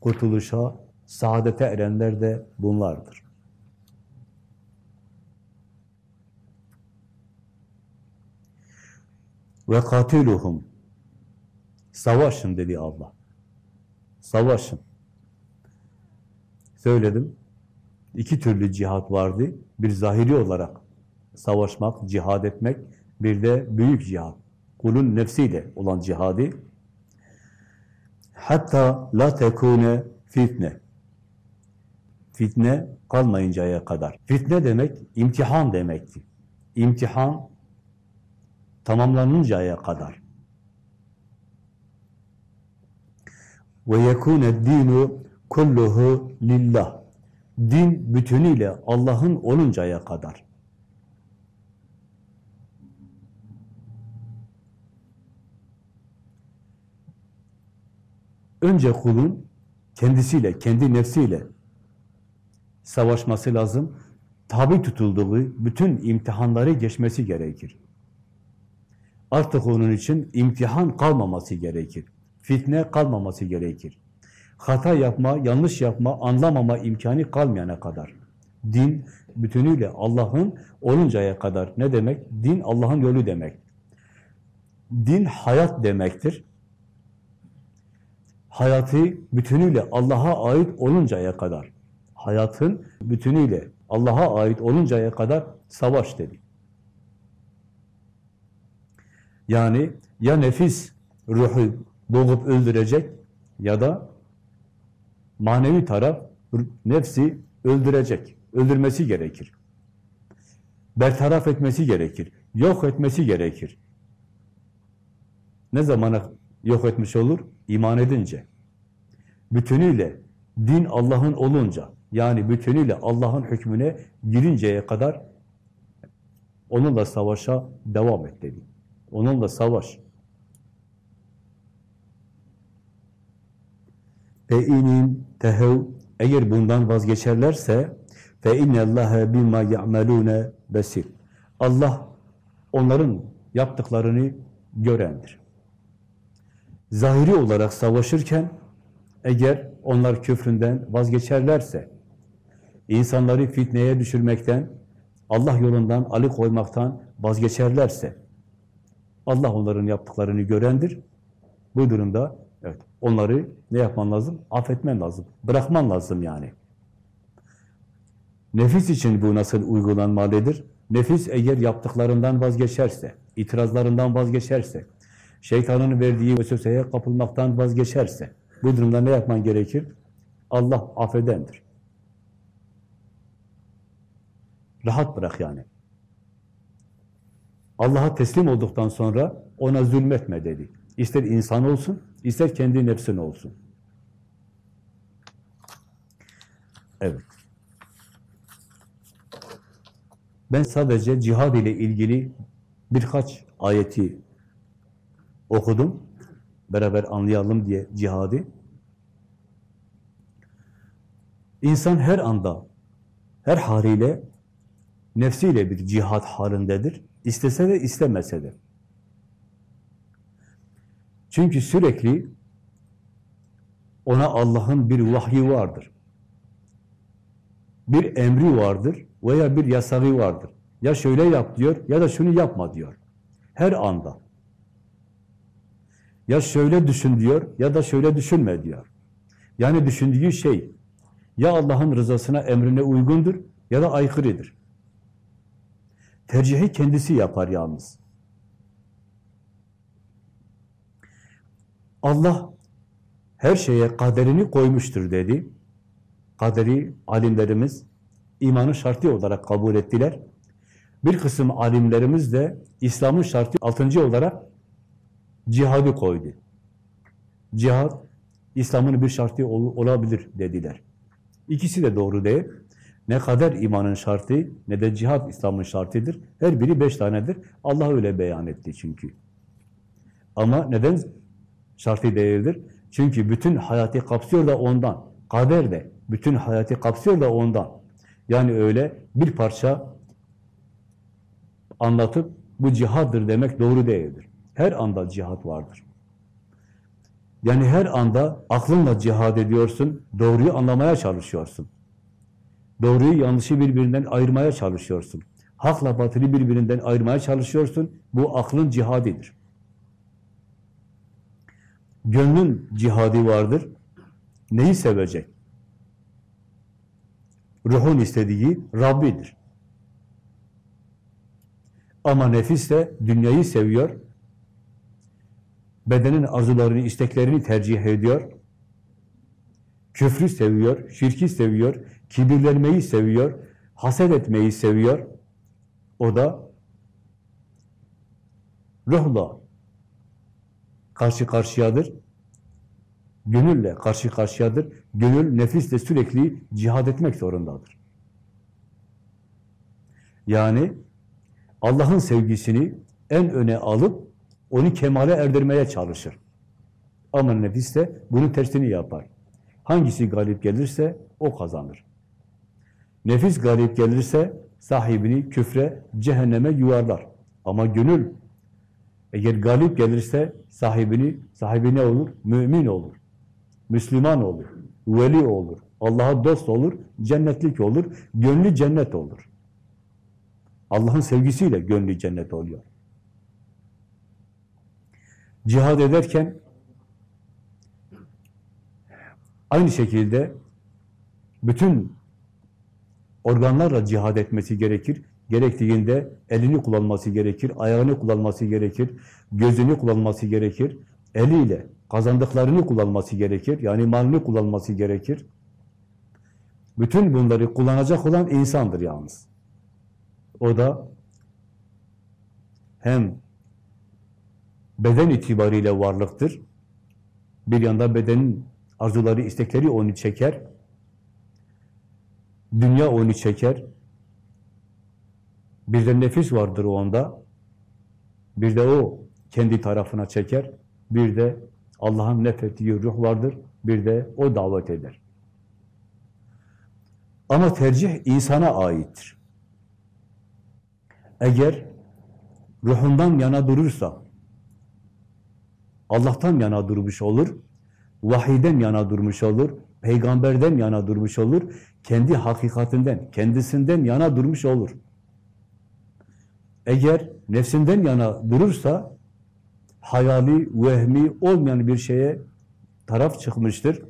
kurtuluşa, saadete erenler de bunlardır. Ve katiluhum. Savaşın dedi Allah. Savaşın. Söyledim. İki türlü cihat vardı. Bir zahiri olarak savaşmak, cihad etmek, bir de büyük cihad. Kulun nefsiyle olan cihadi. Hatta la tekune fitne. Fitne kalmayıncaya kadar. Fitne demek imtihan demekti. İmtihan tamamlanıncaya kadar. Ve yekune dinu kulluhu lillah. Din bütünüyle Allah'ın oluncaya kadar. Önce kulun kendisiyle, kendi nefsiyle savaşması lazım. Tabi tutulduğu bütün imtihanları geçmesi gerekir. Artık onun için imtihan kalmaması gerekir. Fitne kalmaması gerekir. Hata yapma, yanlış yapma, anlamama imkanı kalmayana kadar. Din bütünüyle Allah'ın oluncaya kadar ne demek? Din Allah'ın yolu demek. Din hayat demektir. Hayatı bütünüyle Allah'a ait oluncaya kadar. Hayatın bütünüyle Allah'a ait oluncaya kadar savaş dedi. Yani ya nefis ruhu boğup öldürecek ya da manevi taraf nefsi öldürecek. Öldürmesi gerekir. Bertaraf etmesi gerekir. Yok etmesi gerekir. Ne zamana yok etmiş olur? İman edince. Bütünüyle din Allah'ın olunca, yani bütünüyle Allah'ın hükmüne girinceye kadar onunla savaşa devam et dedi. Onunla savaş. Ve inin tehev eğer bundan vazgeçerlerse fe innallâhe bimâ ya'melûne besir. Allah onların yaptıklarını görendir. Zahiri olarak savaşırken eğer onlar küfründen vazgeçerlerse, insanları fitneye düşürmekten, Allah yolundan alıkoymaktan vazgeçerlerse, Allah onların yaptıklarını görendir. Bu durumda evet, onları ne yapman lazım? Affetmen lazım. Bırakman lazım yani. Nefis için bu nasıl uygulanmalıdır? Nefis eğer yaptıklarından vazgeçerse, itirazlarından vazgeçerse, şeytanın verdiği vesveseye kapılmaktan vazgeçerse, bu durumda ne yapman gerekir? Allah affedendir. Rahat bırak yani. Allah'a teslim olduktan sonra ona zulmetme dedi. İster insan olsun, ister kendi nefsin olsun. Evet. Ben sadece cihad ile ilgili birkaç ayeti okudum. Beraber anlayalım diye cihadı. İnsan her anda, her haliyle nefsiyle bir cihat halindedir. İstese de istemese de. Çünkü sürekli ona Allah'ın bir vahyi vardır. Bir emri vardır veya bir yasağı vardır. Ya şöyle yap diyor ya da şunu yapma diyor. Her anda. Ya şöyle düşün diyor ya da şöyle düşünme diyor. Yani düşündüğü şey ya Allah'ın rızasına, emrine uygundur ya da aykırıdır. Tercihi kendisi yapar yalnız. Allah her şeye kaderini koymuştur dedi. Kaderi alimlerimiz imanın şartı olarak kabul ettiler. Bir kısım alimlerimiz de İslam'ın şartı altıncı olarak cihadı koydu. Cihad, İslam'ın bir şartı ol olabilir dediler. İkisi de doğru değil. Ne kader imanın şartı ne de cihad İslam'ın şartıdır. Her biri beş tanedir. Allah öyle beyan etti çünkü. Ama neden şartı değildir? Çünkü bütün hayatı kapsıyor da ondan. Kader de bütün hayatı kapsıyor da ondan. Yani öyle bir parça anlatıp bu cihattır demek doğru değildir. Her anda cihat vardır. Yani her anda aklınla cihad ediyorsun, doğruyu anlamaya çalışıyorsun. Doğruyu yanlışı birbirinden ayırmaya çalışıyorsun. Hakla batılı birbirinden ayırmaya çalışıyorsun. Bu aklın cihadidir. Gönlün cihadi vardır. Neyi sevecek? Ruhun istediği Rabbidir. Ama nefis de dünyayı seviyor. Bedenin arzularını, isteklerini tercih ediyor. Küfrü seviyor, şirki seviyor, kibirlenmeyi seviyor, haset etmeyi seviyor. O da ruhla karşı karşıyadır. Gönülle karşı karşıyadır. Gönül nefisle sürekli cihad etmek zorundadır. Yani Allah'ın sevgisini en öne alıp onu kemale erdirmeye çalışır. Ama nefis de bunun tersini yapar. Hangisi galip gelirse o kazanır. Nefis galip gelirse sahibini küfre, cehenneme yuvarlar. Ama gönül eğer galip gelirse sahibini, sahibi ne olur? Mümin olur. Müslüman olur. Veli olur. Allah'a dost olur. Cennetlik olur. Gönlü cennet olur. Allah'ın sevgisiyle gönlü cennet oluyor. Cihad ederken aynı şekilde bütün organlarla cihad etmesi gerekir. Gerektiğinde elini kullanması gerekir, ayağını kullanması gerekir, gözünü kullanması gerekir, eliyle kazandıklarını kullanması gerekir, yani malını kullanması gerekir. Bütün bunları kullanacak olan insandır yalnız. O da hem beden itibariyle varlıktır, bir yanda bedenin arzuları, istekleri onu çeker, dünya onu çeker, bir de nefis vardır onda. Bir de o kendi tarafına çeker. Bir de Allah'ın nefrettiği ruh vardır. Bir de o davet eder. Ama tercih insana aittir. Eğer ruhundan yana durursa, Allah'tan yana durmuş olur, vahiden yana durmuş olur, peygamberden yana durmuş olur, kendi hakikatinden, kendisinden yana durmuş olur. Eğer nefsinden yana durursa hayali, vehmi olmayan bir şeye taraf çıkmıştır.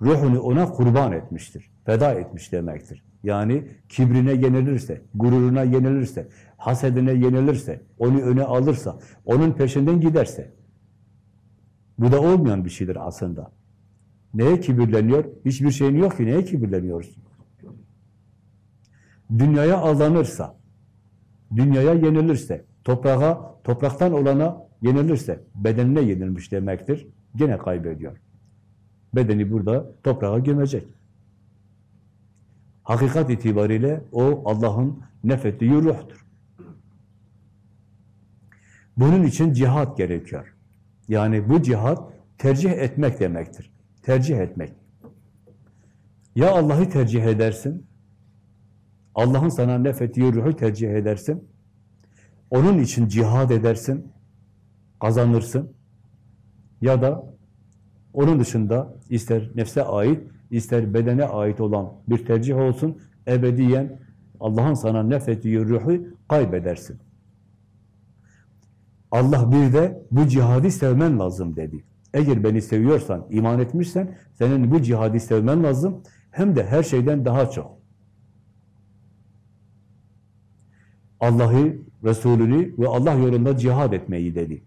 Ruhunu ona kurban etmiştir. Feda etmiş demektir. Yani kibrine yenilirse, gururuna yenilirse, hasedine yenilirse, onu öne alırsa, onun peşinden giderse. Bu da olmayan bir şeydir aslında. Neye kibirleniyor? Hiçbir şeyin yok ki neye kibirleniyorsun? Dünyaya aldanırsa, dünyaya yenilirse, toprağa, topraktan olana yenilirse, bedenine yenilmiş demektir. Gene kaybediyor. Bedeni burada toprağa gömecek. Hakikat itibariyle o Allah'ın nefettiği ruhtur. Bunun için cihat gerekiyor. Yani bu cihat tercih etmek demektir. Tercih etmek. Ya Allah'ı tercih edersin, Allah'ın sana nefettiği ruhu tercih edersin. Onun için cihad edersin, kazanırsın. Ya da onun dışında ister nefse ait, ister bedene ait olan bir tercih olsun, ebediyen Allah'ın sana nefettiği ruhu kaybedersin. Allah bir de bu cihadi sevmen lazım dedi. Eğer beni seviyorsan, iman etmişsen, senin bu cihadi sevmen lazım. Hem de her şeyden daha çok. Allah'ı, Resulünü ve Allah yolunda cihad etmeyi dedi.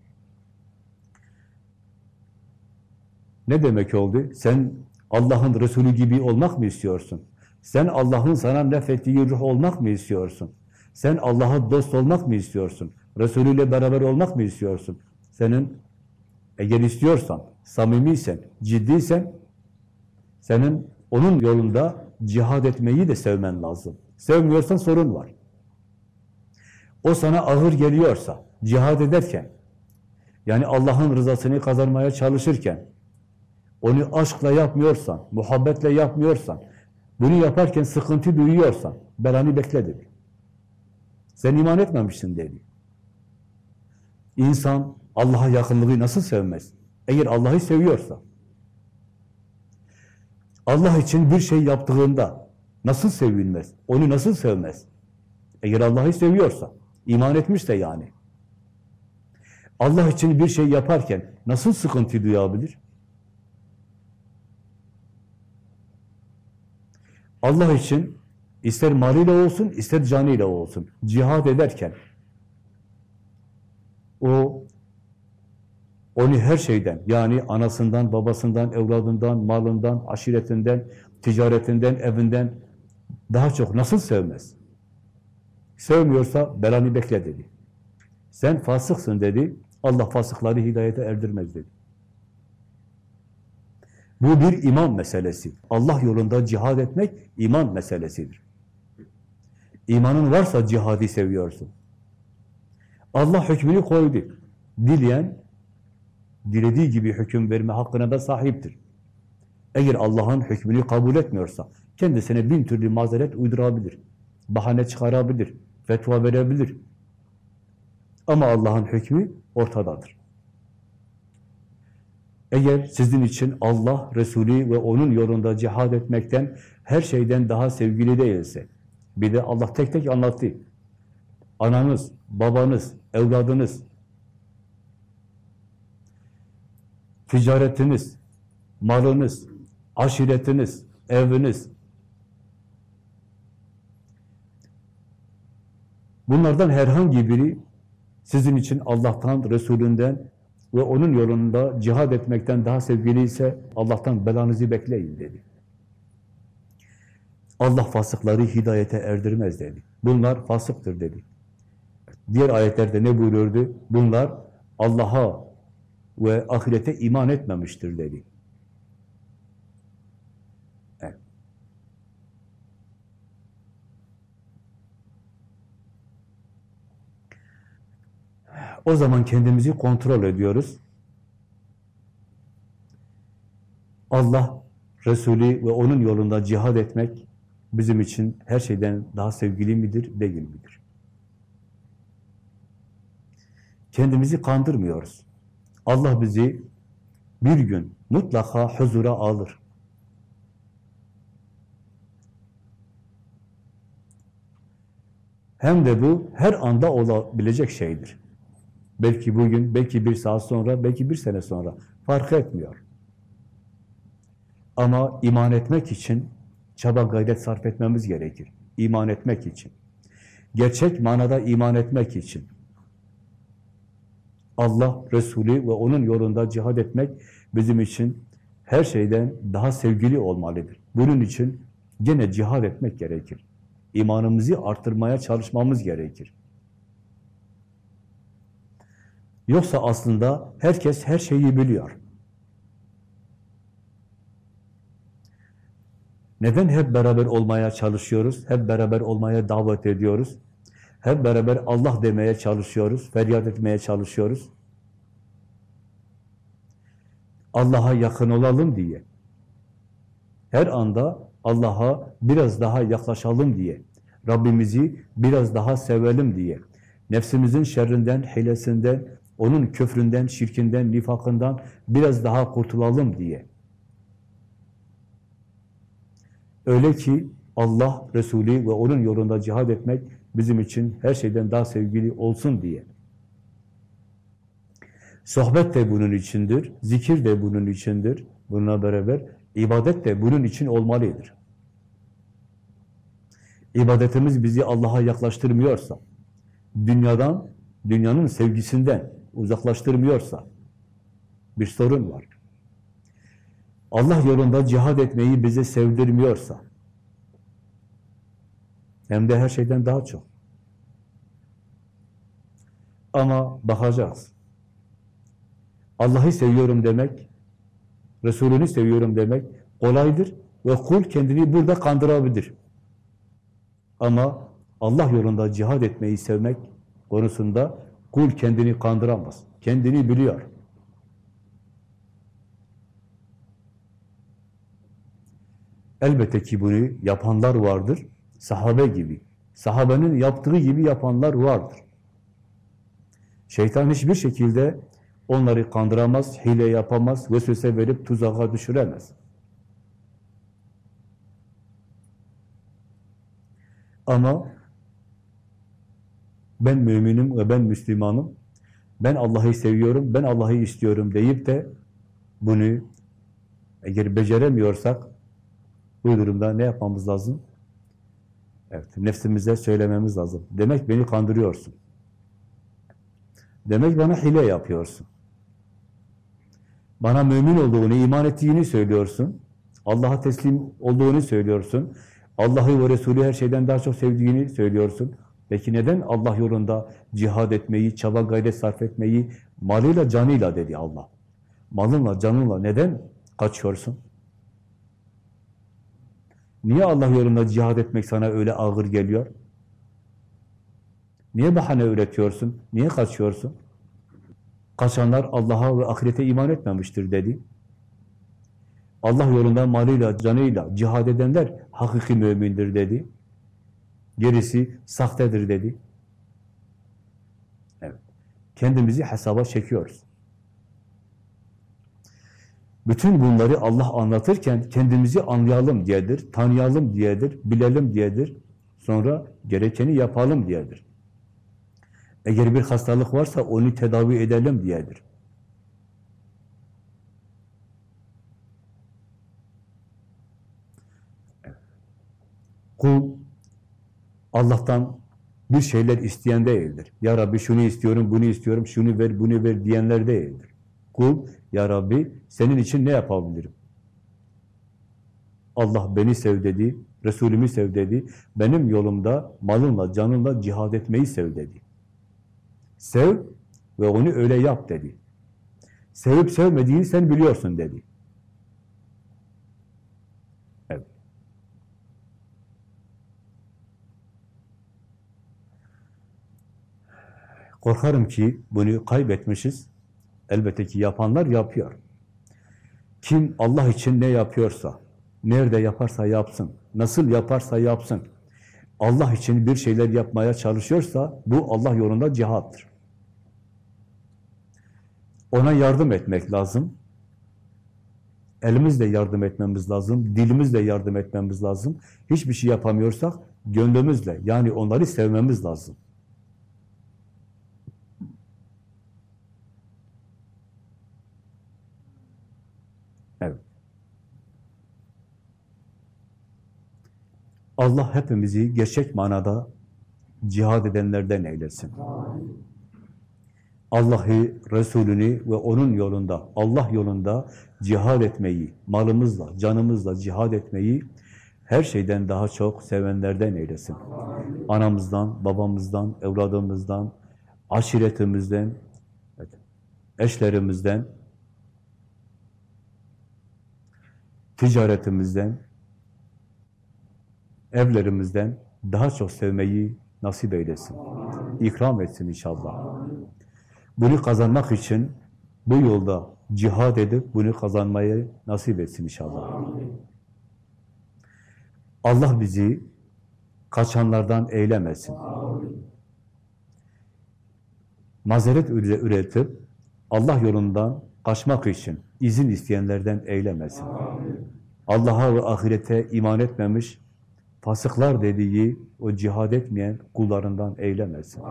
Ne demek oldu? Sen Allah'ın Resulü gibi olmak mı istiyorsun? Sen Allah'ın sana nefettiği ruh olmak mı istiyorsun? Sen Allah'a dost olmak mı istiyorsun? Resulü ile beraber olmak mı istiyorsun? Senin eğer istiyorsan, samimiysen, ciddiysen senin onun yolunda cihad etmeyi de sevmen lazım. Sevmiyorsan sorun var. O sana ağır geliyorsa, cihad ederken, yani Allah'ın rızasını kazanmaya çalışırken, onu aşkla yapmıyorsan, muhabbetle yapmıyorsan, bunu yaparken sıkıntı duyuyorsan, belanı bekle dedi. Sen iman etmemişsin dedi. İnsan Allah'a yakınlığı nasıl sevmez? Eğer Allah'ı seviyorsa. Allah için bir şey yaptığında nasıl sevilmez? Onu nasıl sevmez? Eğer Allah'ı seviyorsa. İman etmişse yani. Allah için bir şey yaparken nasıl sıkıntı duyabilir? Allah için ister malıyla olsun, ister canıyla olsun, cihad ederken O onu her şeyden yani anasından, babasından, evladından, malından, aşiretinden, ticaretinden, evinden daha çok nasıl sevmez? Sevmiyorsa belanı bekle dedi. Sen fasıksın dedi. Allah fasıkları hidayete erdirmez dedi. Bu bir iman meselesi. Allah yolunda cihad etmek iman meselesidir. İmanın varsa cihadi seviyorsun. Allah hükmünü koydu. Dileyen, dilediği gibi hüküm verme hakkına da sahiptir. Eğer Allah'ın hükmünü kabul etmiyorsa, kendisine bin türlü mazeret uydurabilir. Bahane çıkarabilir, fetva verebilir. Ama Allah'ın hükmü ortadadır. Eğer sizin için Allah, Resulü ve onun yolunda cihad etmekten her şeyden daha sevgili değilse, bir de Allah tek tek anlattı. Ananız, babanız, evladınız, ticaretiniz, malınız, aşiretiniz, eviniz, bunlardan herhangi biri sizin için Allah'tan, Resulünden ve onun yolunda cihad etmekten daha sevgili ise Allah'tan belanızı bekleyin dedi. Allah fasıkları hidayete erdirmez dedi. Bunlar fasıktır dedi. Diğer ayetlerde ne buyuruyordu? Bunlar Allah'a ve ahirete iman etmemiştir dedi. O zaman kendimizi kontrol ediyoruz. Allah, Resulü ve onun yolunda cihad etmek bizim için her şeyden daha sevgili midir, değil midir? Kendimizi kandırmıyoruz. Allah bizi bir gün mutlaka huzura alır. Hem de bu her anda olabilecek şeydir. Belki bugün, belki bir saat sonra, belki bir sene sonra. Fark etmiyor. Ama iman etmek için çaba gayret sarf etmemiz gerekir. İman etmek için. Gerçek manada iman etmek için. Allah, Resulü ve onun yolunda cihad etmek bizim için her şeyden daha sevgili olmalıdır. Bunun için gene cihad etmek gerekir. İmanımızı artırmaya çalışmamız gerekir. Yoksa aslında herkes her şeyi biliyor. Neden hep beraber olmaya çalışıyoruz? Hep beraber olmaya davet ediyoruz. Hep beraber Allah demeye çalışıyoruz, feryat etmeye çalışıyoruz. Allah'a yakın olalım diye. Her anda Allah'a biraz daha yaklaşalım diye. Rabbimizi biraz daha sevelim diye. Nefsimizin şerrinden, hilesinden, onun köfründen, şirkinden, nifakından biraz daha kurtulalım diye. Öyle ki Allah, Resulü ve onun yolunda cihad etmek bizim için her şeyden daha sevgili olsun diye. Sohbet de bunun içindir, zikir de bunun içindir. Bununla beraber ibadet de bunun için olmalıdır. İbadetimiz bizi Allah'a yaklaştırmıyorsa, dünyadan, dünyanın sevgisinden uzaklaştırmıyorsa bir sorun var. Allah yolunda cihad etmeyi bize sevdirmiyorsa, hem de her şeyden daha çok. Ama bakacağız. Allah'ı seviyorum demek, Resulünü seviyorum demek kolaydır ve kul kendini burada kandırabilir. Ama Allah yolunda cihad etmeyi sevmek konusunda kul kendini kandıramaz. Kendini biliyor. Elbette ki bunu yapanlar vardır. Sahabe gibi. Sahabenin yaptığı gibi yapanlar vardır. Şeytan hiçbir şekilde onları kandıramaz, hile yapamaz, vesvese verip tuzağa düşüremez. Ama ben müminim ve ben Müslümanım, ben Allah'ı seviyorum, ben Allah'ı istiyorum deyip de bunu eğer beceremiyorsak bu durumda ne yapmamız lazım? Evet, nefsimize söylememiz lazım. Demek beni kandırıyorsun. Demek bana hile yapıyorsun. Bana mümin olduğunu, iman ettiğini söylüyorsun. Allah'a teslim olduğunu söylüyorsun. Allah'ı ve Resulü her şeyden daha çok sevdiğini söylüyorsun. Peki neden Allah yolunda cihad etmeyi, çaba gayret sarf etmeyi malıyla, canıyla dedi Allah. Malınla, canınla neden kaçıyorsun? Niye Allah yolunda cihad etmek sana öyle ağır geliyor? Niye bahane üretiyorsun? Niye kaçıyorsun? Kaçanlar Allah'a ve ahirete iman etmemiştir dedi. Allah yolunda malıyla, canıyla cihad edenler hakiki mümindir dedi. Gerisi sahtedir dedi. Evet. Kendimizi hesaba çekiyoruz. Bütün bunları Allah anlatırken kendimizi anlayalım diyedir, tanıyalım diyedir, bilelim diyedir. Sonra gerekeni yapalım diyedir. Eğer bir hastalık varsa onu tedavi edelim diyedir. Kul Allah'tan bir şeyler isteyen değildir. Ya Rabbi şunu istiyorum, bunu istiyorum, şunu ver, bunu ver diyenler değildir. Kul, Ya Rabbi senin için ne yapabilirim? Allah beni sev dedi, Resulümü sev dedi, benim yolumda malınla, canınla cihad etmeyi sev dedi. Sev ve onu öyle yap dedi. Sevip sevmediğini sen biliyorsun dedi. Korkarım ki bunu kaybetmişiz. Elbette ki yapanlar yapıyor. Kim Allah için ne yapıyorsa, nerede yaparsa yapsın, nasıl yaparsa yapsın, Allah için bir şeyler yapmaya çalışıyorsa bu Allah yolunda cihattır. Ona yardım etmek lazım. Elimizle yardım etmemiz lazım, dilimizle yardım etmemiz lazım. Hiçbir şey yapamıyorsak gönlümüzle, yani onları sevmemiz lazım. Evet. Allah hepimizi gerçek manada cihad edenlerden eylesin. Allah'ı, Resulünü ve onun yolunda, Allah yolunda cihad etmeyi, malımızla, canımızla cihad etmeyi her şeyden daha çok sevenlerden eylesin. Anamızdan, babamızdan, evladımızdan, aşiretimizden, eşlerimizden, ticaretimizden, evlerimizden daha çok sevmeyi nasip eylesin. İkram etsin inşallah. Bunu kazanmak için bu yolda cihad edip bunu kazanmayı nasip etsin inşallah. Allah bizi kaçanlardan eylemesin. Mazeret üretip Allah yolundan kaçmak için izin isteyenlerden eylemesin. Allah'a ve ahirete iman etmemiş, fasıklar dediği o cihad etmeyen kullarından eylemesin.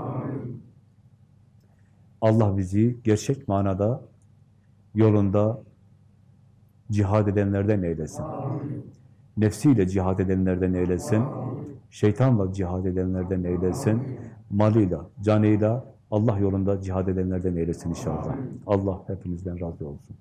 Allah bizi gerçek manada yolunda cihad edenlerden eylesin. Nefsiyle cihad edenlerden eylesin. Şeytanla cihad edenlerden eylesin. Malıyla, canıyla Allah yolunda cihad edenlerden eylesin inşallah. Allah hepinizden razı olsun.